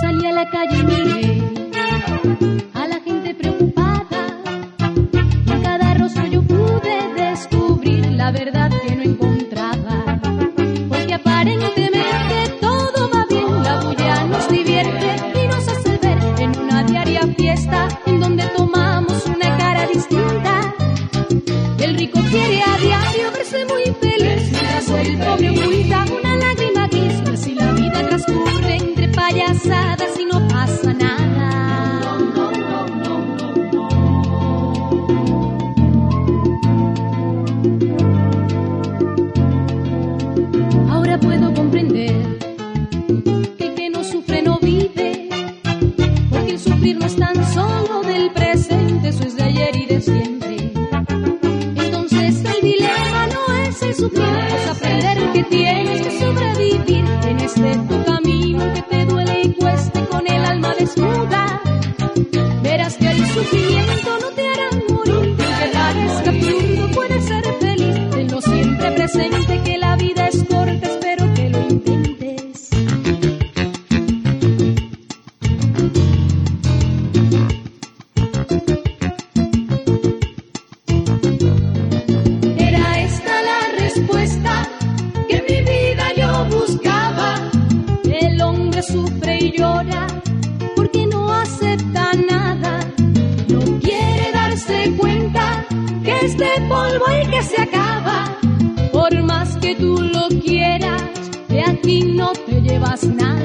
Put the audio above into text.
Salí a la calle y miré a la gente preocupada. En cada rostro yo pude descubrir la verdad. Este porque no acepta nada. No quiere darse cuenta que es de polvo el que se acaba. Por más que tú lo quieras, de aquí no te llevas nada.